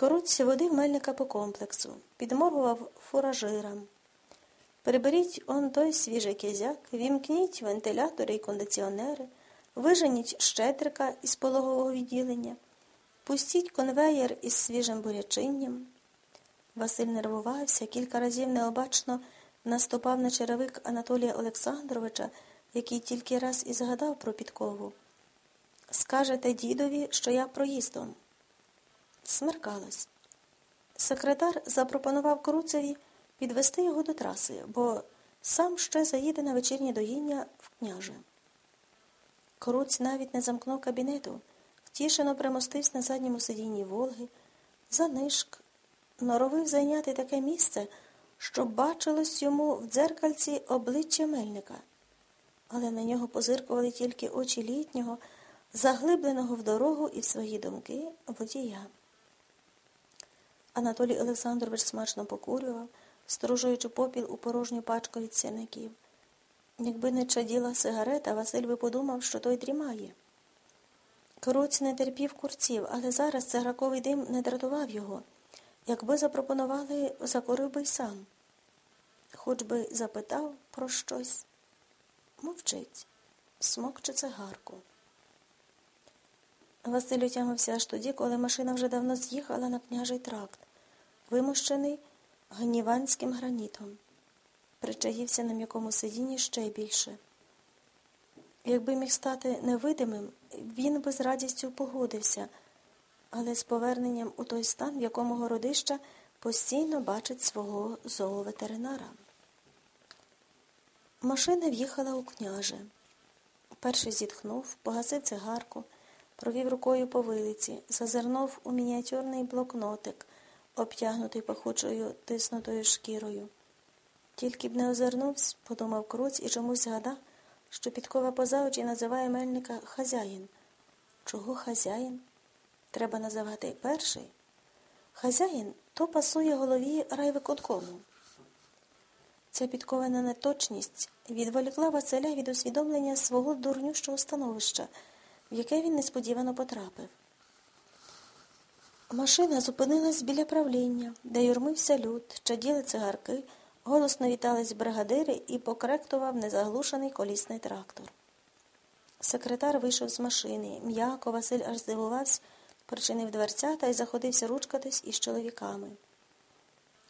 Коруць водив мельника по комплексу, підморгував фуражирам. Приберіть он той свіжий кизяк, вімкніть вентилятори і кондиціонери, виженіть щедрика із пологового відділення, пустіть конвеєр із свіжим бурячинням. Василь нервувався, кілька разів необачно наступав на черевик Анатолія Олександровича, який тільки раз і згадав про підкову. Скажете дідові, що я проїздом. Смеркалось. Секретар запропонував Круцеві підвести його до траси, бо сам ще заїде на вечірнє доїння в княже. Коруць навіть не замкнув кабінету, втішено примостився на задньому сидінні Волги, занишк, норовив зайняти таке місце, щоб бачилось йому в дзеркальці обличчя мельника, але на нього позиркували тільки очі літнього, заглибленого в дорогу і в свої думки водія. Анатолій Олександрович смачно покурював, стружуючи попіл у порожню пачку від сірників. Якби не чаділа сигарета, Василь би подумав, що той дрімає. Коруць не терпів курців, але зараз цигаковий дим не дратував його. Якби запропонували, закурив би й сам. Хоч би запитав про щось. Мовчить, смокче цигарку. Василь утямився аж тоді, коли машина вже давно з'їхала на княжий тракт, вимощений гніванським гранітом. Причаївся на м'якому сидінні ще більше. Якби міг стати невидимим, він би з радістю погодився, але з поверненням у той стан, в якому городища постійно бачить свого зооветеринара. Машина в'їхала у княже. Перший зітхнув, погасив цигарку провів рукою по вилиці, зазирнув у мініатюрний блокнотик, обтягнутий пахучою тиснутою шкірою. Тільки б не озирнувся, подумав круць і чомусь згадав, що підкова поза очі називає мельника хазяїн. Чого хазяїн? Треба називати перший. Хазяїн то пасує голові райвиконкому. Ця підкована неточність відволікла Василя від усвідомлення свого дурнющого становища в яке він несподівано потрапив. Машина зупинилась біля правління, де юрмився люд, чаділи цигарки, голосно вітались бригадири і покректував незаглушений колісний трактор. Секретар вийшов з машини. М'яко Василь аж здивувався, причинив дверцята і заходився ручкатись із чоловіками.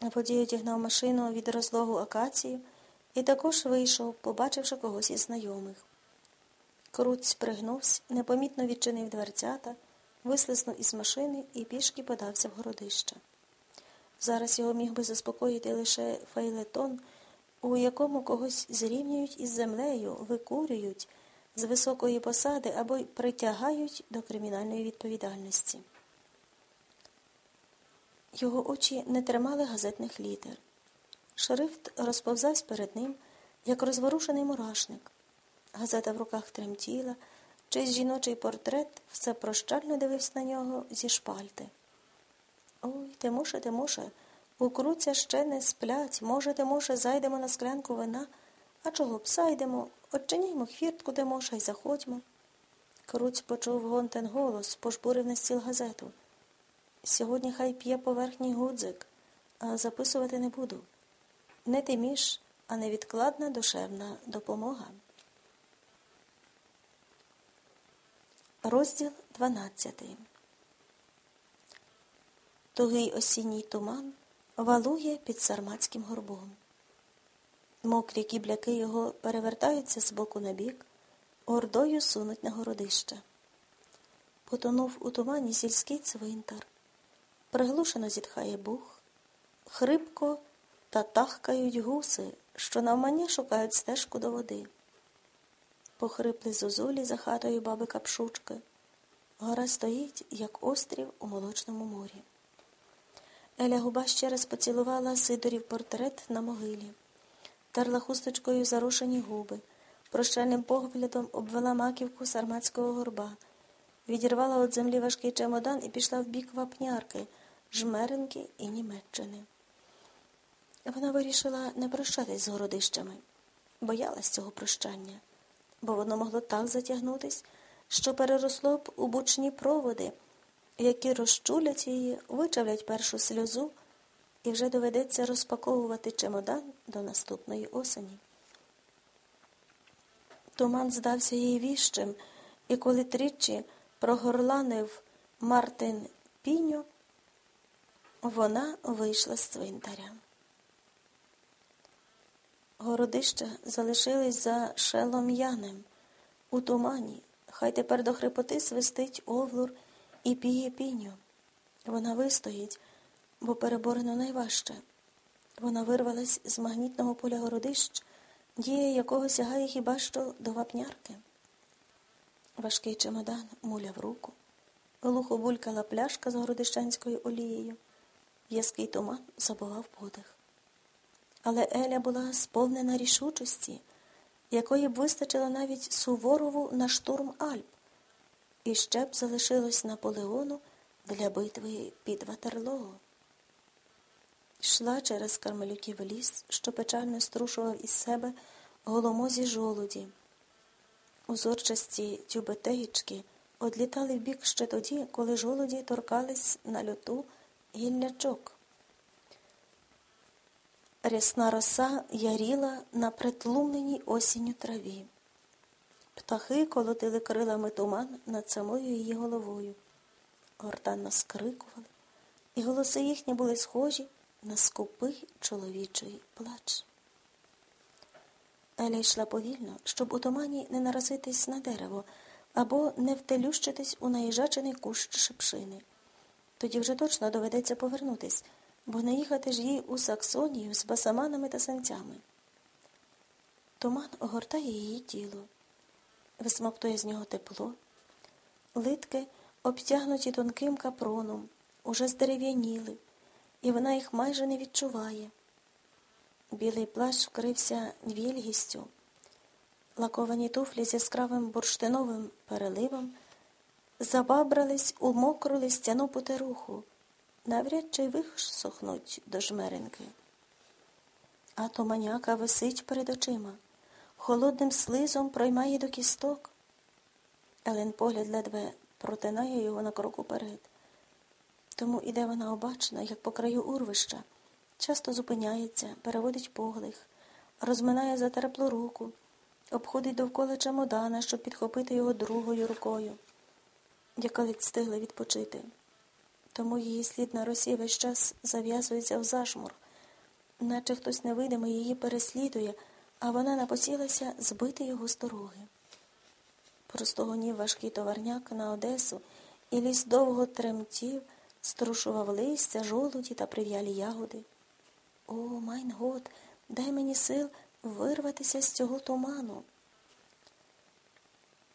Водій одігнав машину від розлогу акацію і також вийшов, побачивши когось із знайомих. Круць пригнувся, непомітно відчинив дверцята, вислизнув із машини і пішки подався в городище. Зараз його міг би заспокоїти лише фейлетон, у якому когось зрівнюють із землею, викурюють з високої посади або й притягають до кримінальної відповідальності. Його очі не тримали газетних літер. Шрифт розповзався перед ним, як розворушений мурашник. Газета в руках тремтіла, чийсь жіночий портрет все прощально дивився на нього зі шпальти. Ой, Тимоше, Тимоше, у круця ще не сплять. Може, Тимоше, зайдемо на склянку вина, а чого б зайдемо, Отчиняймо хвіртку, Тимоша, й заходьмо. Круць почув гонтен голос, пожбурив на стіл газету. Сьогодні хай п'є поверхній гудзик, а записувати не буду. Не тиміш, а невідкладна душевна допомога. Розділ 12 Тугий осінній туман валує під сарматським горбом. Мокрі кібляки його перевертаються з боку на бік, ордою сунуть на городище. Потонув у тумані сільський цвинтар. Приглушено зітхає бух, хрипко та тахкають гуси, що навмання шукають стежку до води. Похрипли зозулі за хатою баби Капшучки. Гора стоїть, як острів у молочному морі. Еля губа ще раз поцілувала Сидорів портрет на могилі, терла хусточкою зарушені губи, прощальним поглядом обвела маківку сарматського горба, відірвала від землі важкий чемодан і пішла в бік вапнярки, жмеренки і Німеччини. Вона вирішила не прощатись з городищами, боялась цього прощання бо воно могло так затягнутись, що переросло б у бучні проводи, які розчулять її, вичавлять першу сльозу, і вже доведеться розпаковувати чемодан до наступної осені. Туман здався їй віщим, і коли тричі прогорланив Мартин Піньо, вона вийшла з цвинтаря. Городища залишились за шелом'янем у тумані. Хай тепер до хрипоти свистить овлур і піє піню. Вона вистоїть, бо переборено найважче. Вона вирвалась з магнітного поля городищ, дія якого сягає хіба що до вапнярки. Важкий чемодан муляв руку, глухо булькала пляшка з городищанською олією, в'язкий туман забував подих. Але Еля була сповнена рішучості, якої б вистачило навіть Суворову на штурм Альп, і ще б залишилось Наполеону для битви під Ватерлоо. Йшла через кармелюків ліс, що печально струшував із себе голомозі жолуді. Узорчасті тюбетеїчки одлітали в бік ще тоді, коли жолуді торкались на льоту гіллячок. Рясна роса яріла на притлумленій осінню траві. Птахи колотили крилами туман над самою її головою. Гортанно скрикували, і голоси їхні були схожі на скупий чоловічий плач. Еля йшла повільно, щоб у тумані не наразитись на дерево або не втелющитись у наїжачений кущ шипшини. Тоді вже точно доведеться повернутись бо не їхати ж їй у Саксонію з басаманами та санцями. Туман огортає її тіло, висмоктує з нього тепло, литки, обтягнуті тонким капроном, уже здерев'яніли, і вона їх майже не відчуває. Білий плащ вкрився вільгістю, лаковані туфлі з яскравим бурштиновим переливом забабрались у мокру листяну потеруху навряд чи висохнуть до жмеренки. А то маняка висить перед очима, холодним слизом проймає до кісток. Елен погляд ледве протинає його на крок уперед. Тому іде вона обачно, як по краю урвища, часто зупиняється, переводить поглих, розминає затерплу руку, обходить довкола чемодана, щоб підхопити його другою рукою, яка ледь встигла відпочити тому її слід на росі весь час зав'язується в зашмур, наче хтось невидимий її переслідує, а вона напосілася збити його з дороги. Просто гонів важкий товарняк на Одесу, і ліс довго тремтів, струшував листя, жолуді та прив'ялі ягоди. О, mein Gott, дай мені сил вирватися з цього туману.